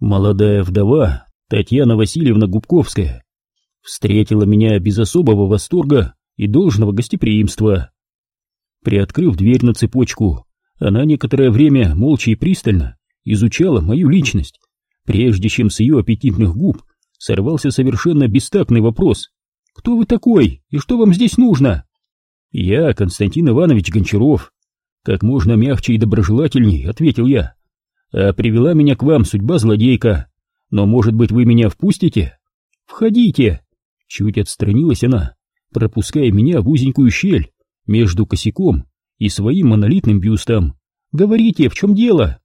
Молодая вдова Татьяна Васильевна Губковская встретила меня без особого восторга и должного гостеприимства. Приоткрыв дверь на цепочку, она некоторое время молча и пристально изучала мою личность, прежде чем с ее аппетитных губ сорвался совершенно бестактный вопрос. «Кто вы такой и что вам здесь нужно?» «Я Константин Иванович Гончаров», — как можно мягче и доброжелательней ответил я. «А привела меня к вам судьба злодейка, но, может быть, вы меня впустите?» «Входите!» Чуть отстранилась она, пропуская меня в узенькую щель между косяком и своим монолитным бюстом. «Говорите, в чем дело?»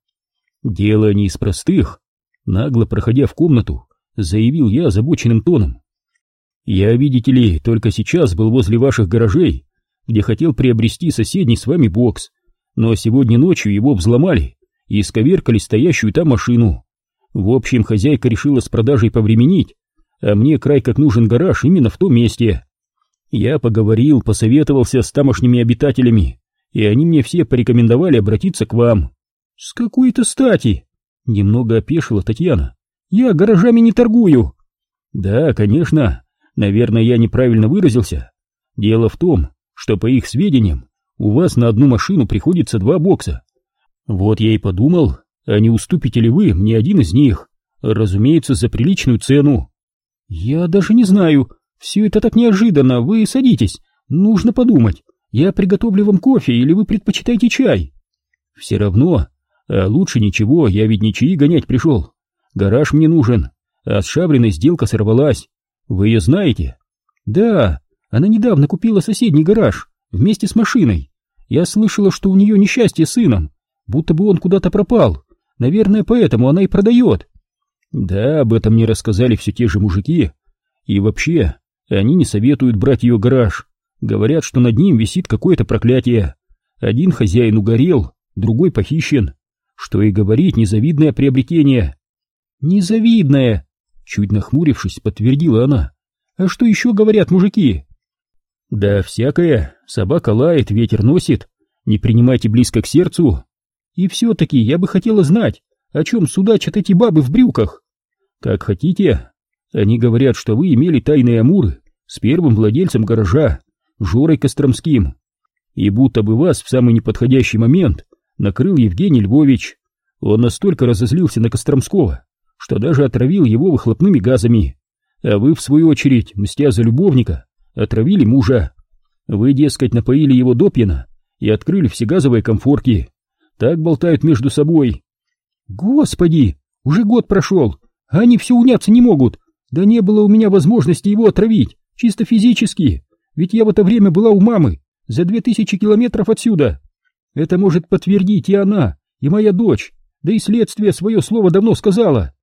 «Дело не из простых», — нагло проходя в комнату, заявил я озабоченным тоном. «Я, видите ли, только сейчас был возле ваших гаражей, где хотел приобрести соседний с вами бокс, но сегодня ночью его взломали и исковеркали стоящую там машину. В общем, хозяйка решила с продажей повременить, а мне край как нужен гараж именно в том месте. Я поговорил, посоветовался с тамошними обитателями, и они мне все порекомендовали обратиться к вам. С какой-то стати? Немного опешила Татьяна. Я гаражами не торгую. Да, конечно. Наверное, я неправильно выразился. Дело в том, что по их сведениям у вас на одну машину приходится два бокса. Вот я и подумал, а не уступите ли вы мне один из них? Разумеется, за приличную цену. Я даже не знаю. Все это так неожиданно. Вы садитесь. Нужно подумать. Я приготовлю вам кофе или вы предпочитаете чай? Все равно. А лучше ничего, я ведь не чаи гонять пришел. Гараж мне нужен, а с Шавриной сделка сорвалась. Вы ее знаете? Да, она недавно купила соседний гараж вместе с машиной. Я слышала, что у нее несчастье с сыном, будто бы он куда-то пропал. Наверное, поэтому она и продает. Да, об этом мне рассказали все те же мужики. И вообще, они не советуют брать ее гараж. Говорят, что над ним висит какое-то проклятие. Один хозяин угорел, другой похищен. Что и говорить, незавидное приобретение. Незавидное, чуть нахмурившись, подтвердила она. А что еще говорят мужики? Да всякое. Собака лает, ветер носит. Не принимайте близко к сердцу. И все-таки я бы хотела знать, о чем судачат эти бабы в брюках. Как хотите. Они говорят, что вы имели тайные амуры с первым владельцем гаража, Жорой Костромским. И будто бы вас в самый неподходящий момент накрыл Евгений Львович. Он настолько разозлился на Костромского, что даже отравил его выхлопными газами. А вы, в свою очередь, мстя за любовника, отравили мужа. Вы, дескать, напоили его допьяно и открыли все газовые комфорки. Так болтают между собой. Господи, уже год прошел, а они все уняться не могут. Да не было у меня возможности его отравить, чисто физически, ведь я в это время была у мамы, за две тысячи километров отсюда. Это может подтвердить и она, и моя дочь, да и следствие свое слово давно сказала.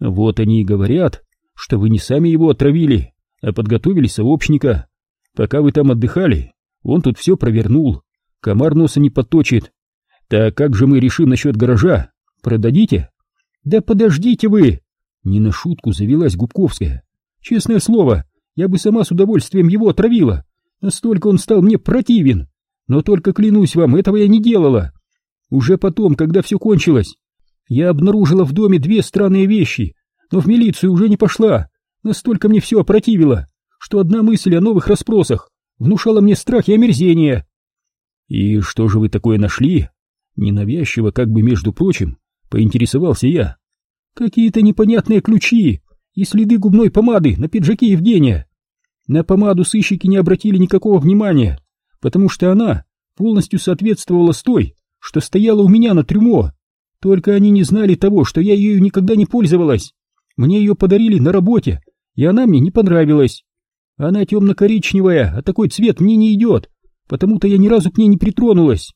Вот они и говорят, что вы не сами его отравили, а подготовили сообщника. Пока вы там отдыхали, он тут все провернул, комар носа не подточит. Так как же мы решим насчет гаража? Продадите? Да подождите вы! Не на шутку завелась Губковская. Честное слово, я бы сама с удовольствием его отравила. Настолько он стал мне противен. Но только клянусь вам, этого я не делала. Уже потом, когда все кончилось, я обнаружила в доме две странные вещи, но в милицию уже не пошла. Настолько мне все опротивило, что одна мысль о новых расспросах внушала мне страх и омерзение. И что же вы такое нашли? Ненавязчиво, как бы между прочим, поинтересовался я. Какие-то непонятные ключи и следы губной помады на пиджаке Евгения. На помаду сыщики не обратили никакого внимания, потому что она полностью соответствовала с той, что стояла у меня на трюмо. Только они не знали того, что я ею никогда не пользовалась. Мне ее подарили на работе, и она мне не понравилась. Она темно-коричневая, а такой цвет мне не идет, потому-то я ни разу к ней не притронулась.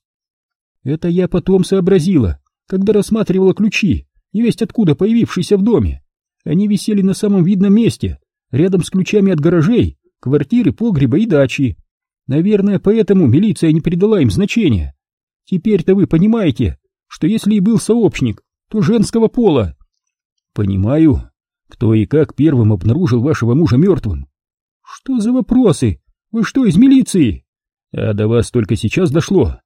Это я потом сообразила, когда рассматривала ключи, невесть откуда появившиеся в доме. Они висели на самом видном месте, рядом с ключами от гаражей, квартиры, погреба и дачи. Наверное, поэтому милиция не придала им значения. Теперь-то вы понимаете, что если и был сообщник, то женского пола. Понимаю. Кто и как первым обнаружил вашего мужа мертвым? Что за вопросы? Вы что, из милиции? А до вас только сейчас дошло.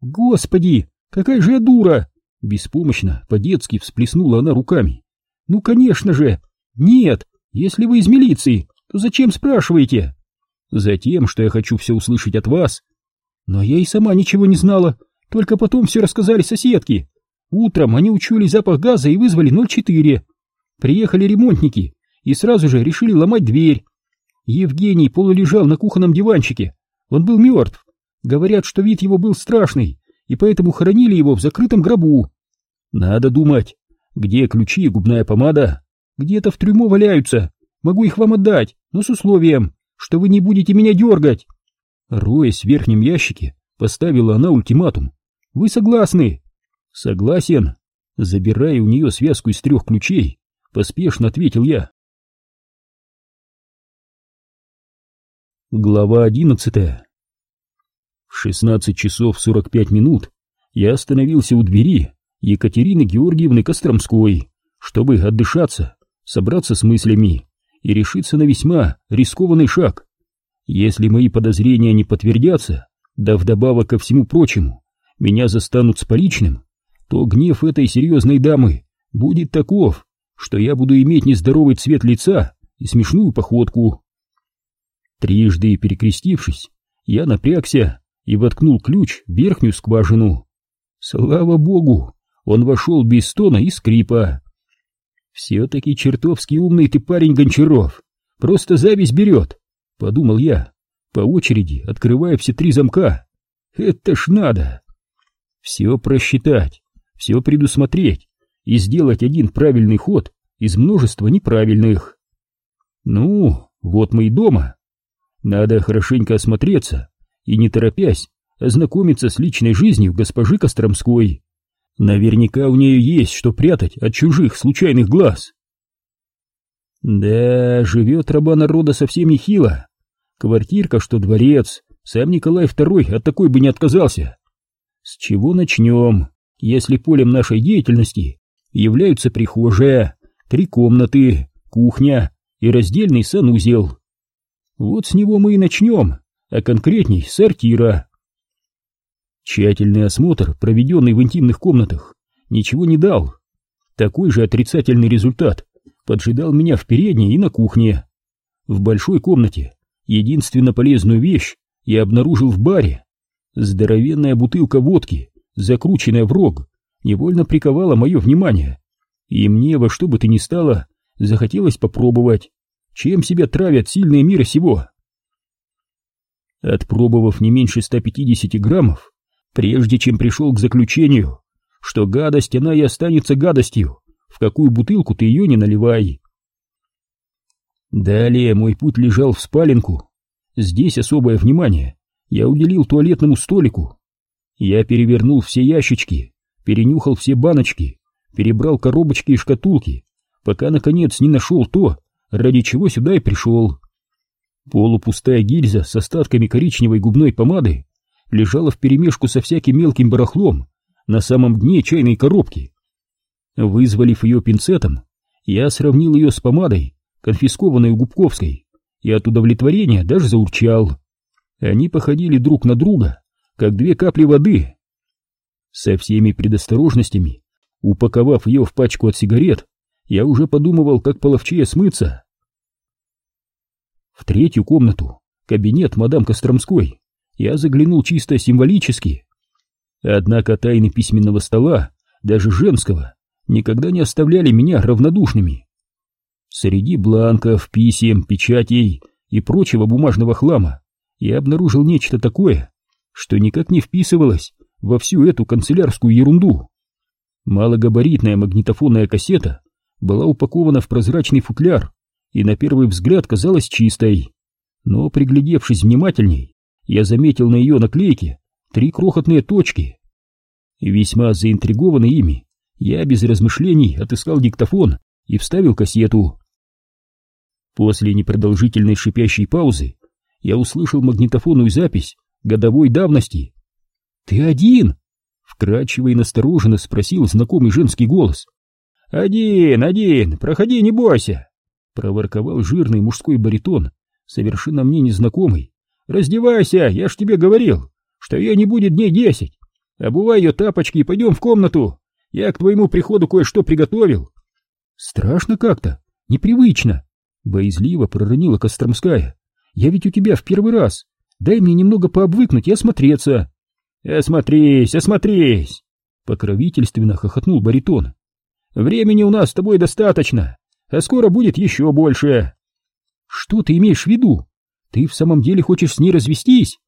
Господи, какая же я дура! Беспомощно, по-детски всплеснула она руками. «Ну, конечно же! Нет! Если вы из милиции, то зачем спрашиваете?» «Затем, что я хочу все услышать от вас». «Но я и сама ничего не знала, только потом все рассказали соседки. Утром они учули запах газа и вызвали 04. Приехали ремонтники и сразу же решили ломать дверь. Евгений полулежал на кухонном диванчике. Он был мертв. Говорят, что вид его был страшный, и поэтому хоронили его в закрытом гробу. Надо думать, где ключи и губная помада? Где-то в трюмо валяются. Могу их вам отдать, но с условием, что вы не будете меня дергать. Роясь в верхнем ящике, поставила она ультиматум. Вы согласны? Согласен. Забирая у нее связку из трех ключей, поспешно ответил я. Глава одиннадцатая В шестнадцать часов сорок пять минут я остановился у двери Екатерины Георгиевны Костромской, чтобы отдышаться, собраться с мыслями и решиться на весьма рискованный шаг. Если мои подозрения не подтвердятся, да вдобавок ко всему прочему, меня застанут с поличным, то гнев этой серьезной дамы будет таков, что я буду иметь нездоровый цвет лица и смешную походку. Трижды перекрестившись, я напрягся и воткнул ключ в верхнюю скважину. Слава богу, он вошел без стона и скрипа. «Все-таки чертовски умный ты парень, Гончаров, просто зависть берет», — подумал я, по очереди открывая все три замка. «Это ж надо!» Все просчитать, все предусмотреть и сделать один правильный ход из множества неправильных. Ну, вот мы и дома. Надо хорошенько осмотреться и, не торопясь, ознакомиться с личной жизнью госпожи Костромской. Наверняка у нее есть что прятать от чужих случайных глаз. Да, живет раба народа совсем нехило. Квартирка, что дворец, сам Николай II от такой бы не отказался. С чего начнем, если полем нашей деятельности являются прихожая, три комнаты, кухня и раздельный санузел? Вот с него мы и начнем, а конкретней сортира. Тщательный осмотр, проведенный в интимных комнатах, ничего не дал. Такой же отрицательный результат поджидал меня в передней и на кухне. В большой комнате единственно полезную вещь я обнаружил в баре. Здоровенная бутылка водки, закрученная в рог, невольно приковала мое внимание. И мне во что бы то ни стало захотелось попробовать чем себя травят сильные мира сего. Отпробовав не меньше 150 граммов, прежде чем пришел к заключению, что гадость она и останется гадостью, в какую бутылку ты ее не наливай. Далее мой путь лежал в спаленку. Здесь особое внимание я уделил туалетному столику. Я перевернул все ящички, перенюхал все баночки, перебрал коробочки и шкатулки, пока, наконец, не нашел то, ради чего сюда и пришел. Полупустая гильза с остатками коричневой губной помады лежала вперемешку со всяким мелким барахлом на самом дне чайной коробки. Вызволив ее пинцетом, я сравнил ее с помадой, конфискованной у Губковской, и от удовлетворения даже заурчал. Они походили друг на друга, как две капли воды. Со всеми предосторожностями, упаковав ее в пачку от сигарет, я уже подумывал, как половчее смыться. В третью комнату, кабинет мадам Костромской, я заглянул чисто символически. Однако тайны письменного стола, даже женского, никогда не оставляли меня равнодушными. Среди бланков, писем, печатей и прочего бумажного хлама я обнаружил нечто такое, что никак не вписывалось во всю эту канцелярскую ерунду. Малогабаритная магнитофонная кассета была упакована в прозрачный футляр и на первый взгляд казалась чистой. Но, приглядевшись внимательней, я заметил на ее наклейке три крохотные точки. Весьма заинтригованный ими, я без размышлений отыскал диктофон и вставил кассету. После непродолжительной шипящей паузы я услышал магнитофонную запись годовой давности. «Ты один?» — вкрадчиво и настороженно спросил знакомый женский голос. «Один, один, проходи, не бойся!» Проворковал жирный мужской баритон, совершенно мне незнакомый. «Раздевайся, я ж тебе говорил, что ее не будет дней десять. Обувай ее тапочки и пойдем в комнату. Я к твоему приходу кое-что приготовил. Страшно как-то, непривычно. Боязливо проронила Костромская. Я ведь у тебя в первый раз. Дай мне немного пообвыкнуть и осмотреться. Осмотрись, осмотрись. Покровительственно хохотнул баритон. Времени у нас с тобой достаточно, а скоро будет еще больше. Что ты имеешь в виду? Ты в самом деле хочешь с ней развестись?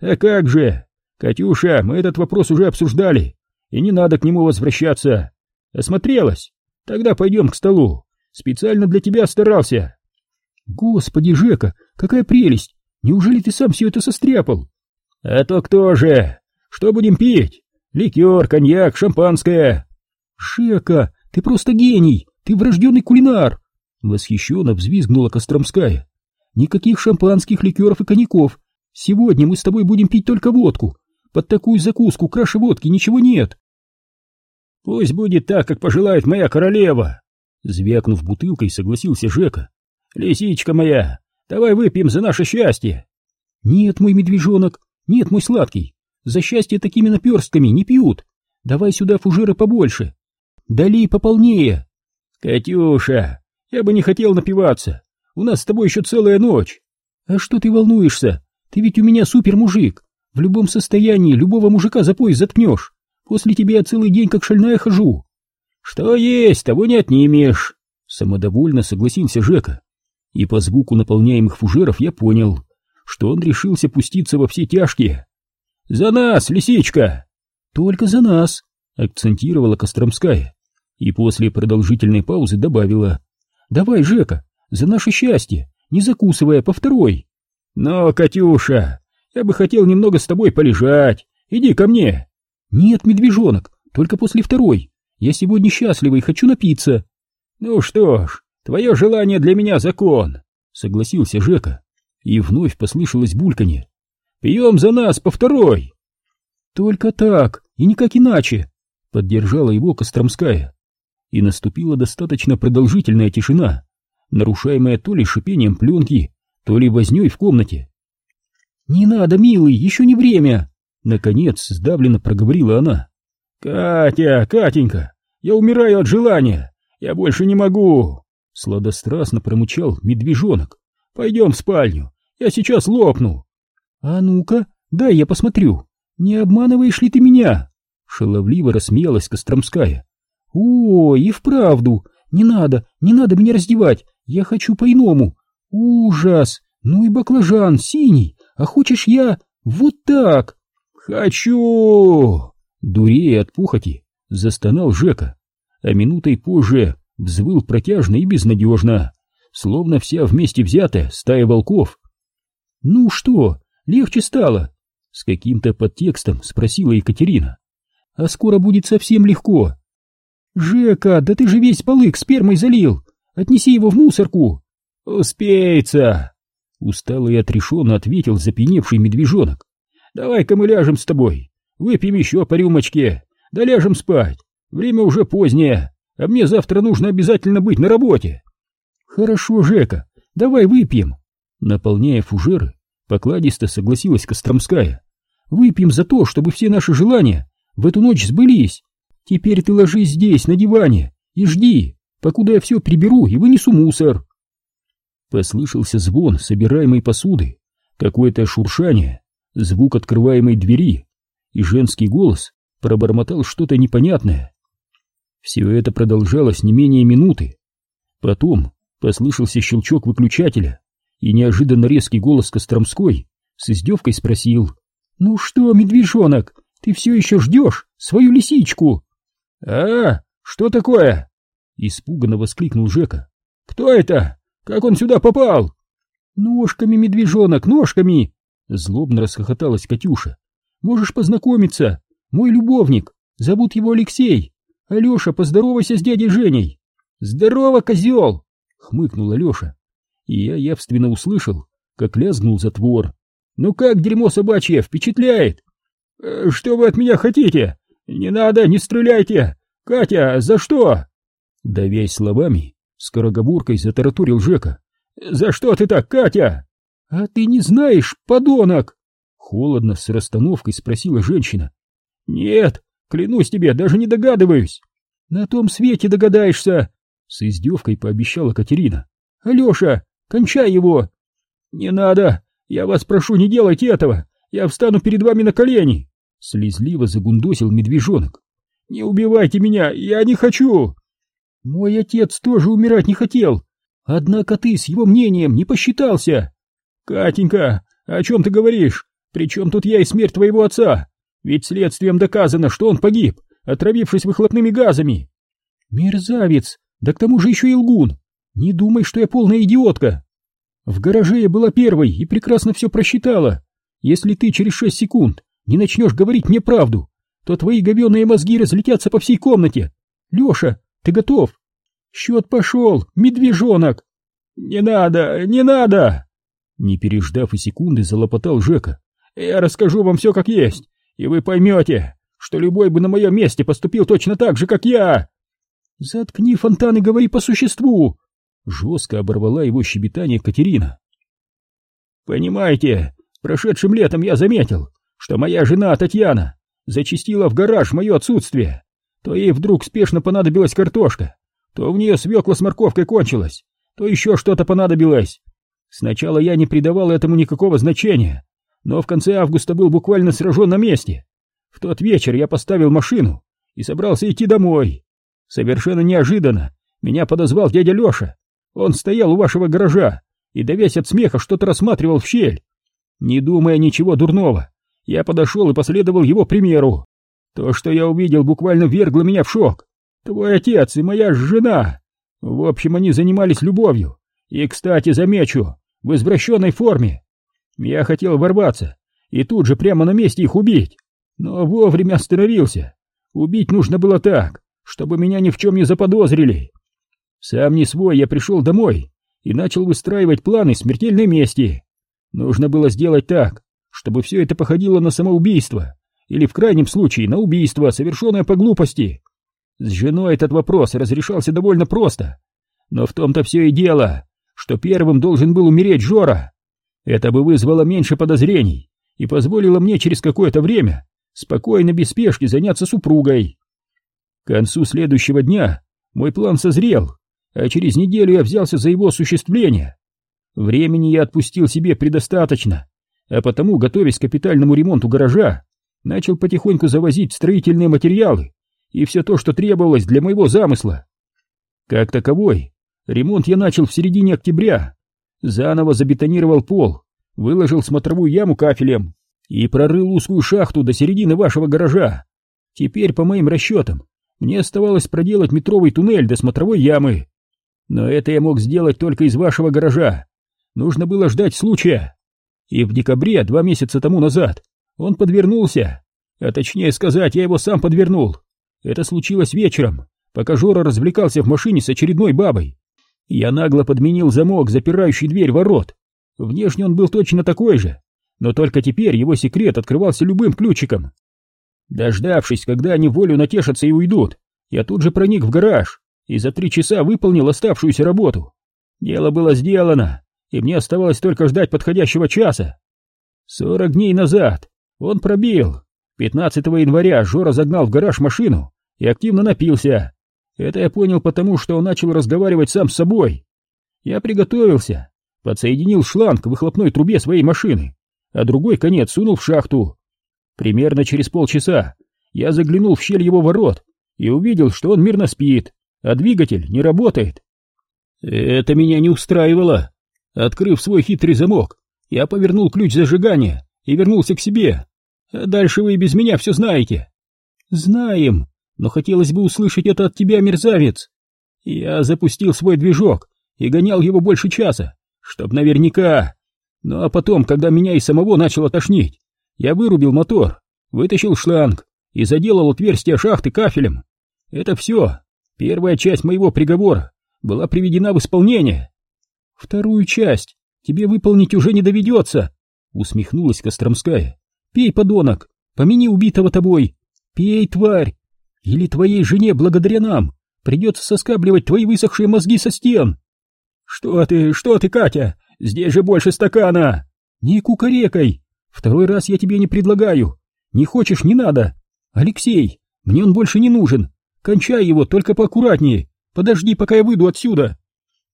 А как же? Катюша, мы этот вопрос уже обсуждали, и не надо к нему возвращаться. Осмотрелась? Тогда пойдем к столу. Специально для тебя старался. Господи, Жека, какая прелесть! Неужели ты сам все это состряпал? А то кто же? Что будем пить? Ликер, коньяк, шампанское. Жека, ты просто гений! Ты врожденный кулинар! Восхищенно взвизгнула Костромская. Никаких шампанских, ликеров и коньяков. Сегодня мы с тобой будем пить только водку. Под такую закуску краше водки ничего нет. Пусть будет так, как пожелает моя королева. Звякнув бутылкой, согласился Жека. Лисичка моя, давай выпьем за наше счастье. Нет, мой медвежонок, нет, мой сладкий. За счастье такими наперстками не пьют. Давай сюда фужеры побольше. Долей пополнее. Катюша, я бы не хотел напиваться. У нас с тобой еще целая ночь. А что ты волнуешься? Ты ведь у меня супер-мужик. В любом состоянии любого мужика за пояс заткнешь. После тебя я целый день как шальная хожу. Что есть, того не отнимешь. Самодовольно согласился Жека. И по звуку наполняемых фужеров я понял, что он решился пуститься во все тяжкие. «За нас, лисичка!» «Только за нас!» — акцентировала Костромская. И после продолжительной паузы добавила. «Давай, Жека, за наше счастье, не закусывая по второй!» «Но, Катюша, я бы хотел немного с тобой полежать. Иди ко мне!» «Нет, медвежонок, только после второй. Я сегодня счастливый, хочу напиться». «Ну что ж, твое желание для меня закон», — согласился Жека. И вновь послышалось бульканье. «Пьем за нас по второй!» «Только так, и никак иначе», — поддержала его Костромская. И наступила достаточно продолжительная тишина, нарушаемая то ли шипением пленки, то ли вознёй в комнате. «Не надо, милый, еще не время!» Наконец, сдавленно проговорила она. «Катя, Катенька, я умираю от желания! Я больше не могу!» Сладострастно промычал медвежонок. «Пойдем в спальню, я сейчас лопну!» «А ну-ка, дай я посмотрю, не обманываешь ли ты меня?» Шаловливо рассмеялась Костромская. «О, и вправду, не надо, не надо меня раздевать, я хочу по-иному, Ужас! Ну и баклажан синий, а хочешь я вот так? Хочу! Дурея от пухоти, застонал Жека, а минутой позже взвыл протяжно и безнадежно, словно вся вместе взятая стая волков. Ну что, легче стало? С каким-то подтекстом спросила Екатерина. А скоро будет совсем легко. Жека, да ты же весь полык спермой залил. Отнеси его в мусорку. «Успеется!» — устало и отрешенно ответил запеневший медвежонок. «Давай-ка мы ляжем с тобой, выпьем еще по рюмочке, да ляжем спать. Время уже позднее, а мне завтра нужно обязательно быть на работе». «Хорошо, Жека, давай выпьем!» Наполняя фужеры, покладисто согласилась Костромская. «Выпьем за то, чтобы все наши желания в эту ночь сбылись. Теперь ты ложись здесь, на диване, и жди, покуда я все приберу и вынесу мусор». Послышался звон собираемой посуды, какое-то шуршание, звук открываемой двери, и женский голос пробормотал что-то непонятное. Все это продолжалось не менее минуты. Потом послышался щелчок выключателя, и неожиданно резкий голос Костромской с издевкой спросил. «Ну что, медвежонок, ты все еще ждешь свою лисичку?» «А, что такое?» — испуганно воскликнул Жека. «Кто это? Как он сюда попал? Ножками, медвежонок, ножками! Злобно расхохоталась Катюша. Можешь познакомиться. Мой любовник. Зовут его Алексей. Алеша, поздоровайся с дядей Женей. Здорово, козел! Хмыкнул Алеша. И я явственно услышал, как лязгнул затвор. Ну как дерьмо собачье, впечатляет? «Э, что вы от меня хотите? Не надо, не стреляйте! Катя, за что? Давясь словами, Скороговоркой затараторил Жека. «За что ты так, Катя?» «А ты не знаешь, подонок!» Холодно, с расстановкой спросила женщина. «Нет, клянусь тебе, даже не догадываюсь. На том свете догадаешься, с издевкой пообещала Катерина. Алеша, кончай его! Не надо, я вас прошу, не делайте этого, я встану перед вами на колени! Слезливо загундосил медвежонок. Не убивайте меня, я не хочу! Мой отец тоже умирать не хотел, однако ты с его мнением не посчитался. Катенька, о чем ты говоришь? Причем тут я и смерть твоего отца? Ведь следствием доказано, что он погиб, отравившись выхлопными газами. Мерзавец, да к тому же еще и лгун. Не думай, что я полная идиотка. В гараже я была первой и прекрасно все просчитала. Если ты через шесть секунд не начнешь говорить мне правду, то твои говеные мозги разлетятся по всей комнате. Леша, ты готов? Счет пошел, медвежонок. Не надо, не надо. Не переждав и секунды, залопотал Жека. Я расскажу вам все как есть, и вы поймете, что любой бы на моем месте поступил точно так же, как я. Заткни фонтан и говори по существу. Жестко оборвала его щебетание Катерина. Понимаете, прошедшим летом я заметил, что моя жена Татьяна зачистила в гараж в мое отсутствие. То ей вдруг спешно понадобилась картошка, то у нее свекла с морковкой кончилась, то еще что-то понадобилось. Сначала я не придавал этому никакого значения, но в конце августа был буквально сражен на месте. В тот вечер я поставил машину и собрался идти домой. Совершенно неожиданно меня подозвал дядя Леша. Он стоял у вашего гаража и, довесь от смеха, что-то рассматривал в щель. Не думая ничего дурного, я подошел и последовал его примеру. То, что я увидел, буквально вергло меня в шок. Твой отец и моя жена. В общем, они занимались любовью. И, кстати, замечу, в извращенной форме. Я хотел ворваться и тут же прямо на месте их убить, но вовремя остановился. Убить нужно было так, чтобы меня ни в чем не заподозрили. Сам не свой, я пришел домой и начал выстраивать планы смертельной мести. Нужно было сделать так, чтобы все это походило на самоубийство, или в крайнем случае на убийство, совершенное по глупости. С женой этот вопрос разрешался довольно просто, но в том-то все и дело, что первым должен был умереть Жора. Это бы вызвало меньше подозрений и позволило мне через какое-то время спокойно, без спешки заняться супругой. К концу следующего дня мой план созрел, а через неделю я взялся за его осуществление. Времени я отпустил себе предостаточно, а потому, готовясь к капитальному ремонту гаража, начал потихоньку завозить строительные материалы и все то, что требовалось для моего замысла. Как таковой, ремонт я начал в середине октября, заново забетонировал пол, выложил смотровую яму кафелем и прорыл узкую шахту до середины вашего гаража. Теперь, по моим расчетам, мне оставалось проделать метровый туннель до смотровой ямы. Но это я мог сделать только из вашего гаража. Нужно было ждать случая. И в декабре, два месяца тому назад, он подвернулся. А точнее сказать, я его сам подвернул. Это случилось вечером, пока Жора развлекался в машине с очередной бабой. Я нагло подменил замок, запирающий дверь ворот. Внешне он был точно такой же, но только теперь его секрет открывался любым ключиком. Дождавшись, когда они волю натешатся и уйдут, я тут же проник в гараж и за три часа выполнил оставшуюся работу. Дело было сделано, и мне оставалось только ждать подходящего часа. Сорок дней назад он пробил. 15 января Жора загнал в гараж машину и активно напился. Это я понял потому, что он начал разговаривать сам с собой. Я приготовился, подсоединил шланг к выхлопной трубе своей машины, а другой конец сунул в шахту. Примерно через полчаса я заглянул в щель его ворот и увидел, что он мирно спит, а двигатель не работает. Это меня не устраивало. Открыв свой хитрый замок, я повернул ключ зажигания и вернулся к себе. А дальше вы и без меня все знаете. Знаем, но хотелось бы услышать это от тебя, мерзавец. Я запустил свой движок и гонял его больше часа, чтоб наверняка. Ну а потом, когда меня и самого начало тошнить, я вырубил мотор, вытащил шланг и заделал отверстие шахты кафелем. Это все. Первая часть моего приговора была приведена в исполнение. Вторую часть тебе выполнить уже не доведется, усмехнулась Костромская. Пей, подонок, помяни убитого тобой. Пей, тварь, или твоей жене, благодаря нам, придется соскабливать твои высохшие мозги со стен. Что ты, что ты, Катя? Здесь же больше стакана. Не кукарекай. Второй раз я тебе не предлагаю. Не хочешь, не надо. Алексей, мне он больше не нужен. Кончай его, только поаккуратнее. Подожди, пока я выйду отсюда.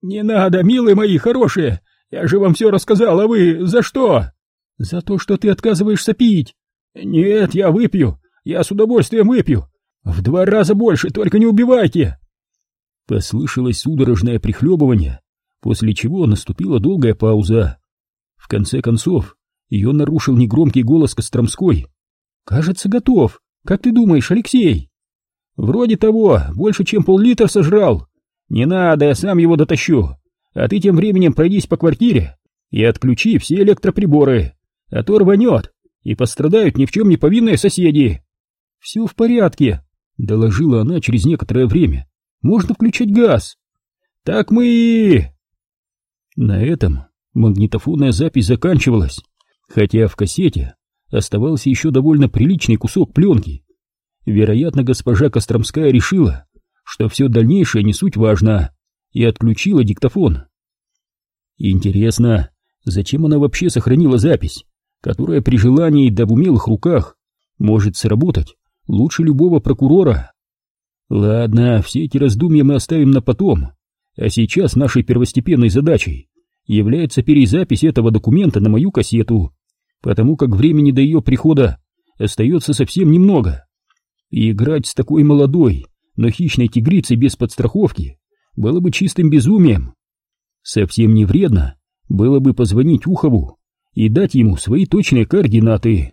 Не надо, милые мои, хорошие. Я же вам все рассказал, а вы за что? За то, что ты отказываешься пить. Нет, я выпью. Я с удовольствием выпью. В два раза больше, только не убивайте. Послышалось судорожное прихлебывание, после чего наступила долгая пауза. В конце концов, ее нарушил негромкий голос Костромской. «Кажется, готов. Как ты думаешь, Алексей?» «Вроде того, больше, чем пол-литра сожрал. Не надо, я сам его дотащу. А ты тем временем пройдись по квартире и отключи все электроприборы, а то рванет, и пострадают ни в чем не повинные соседи». «Все в порядке», — доложила она через некоторое время. «Можно включать газ». «Так мы и...» На этом магнитофонная запись заканчивалась, хотя в кассете оставался еще довольно приличный кусок пленки. Вероятно, госпожа Костромская решила, что все дальнейшее не суть важно, и отключила диктофон. Интересно, зачем она вообще сохранила запись, которая при желании да в умелых руках может сработать лучше любого прокурора? Ладно, все эти раздумья мы оставим на потом, а сейчас нашей первостепенной задачей является перезапись этого документа на мою кассету потому как времени до ее прихода остается совсем немного. И играть с такой молодой, но хищной тигрицей без подстраховки было бы чистым безумием. Совсем не вредно было бы позвонить Ухову и дать ему свои точные координаты.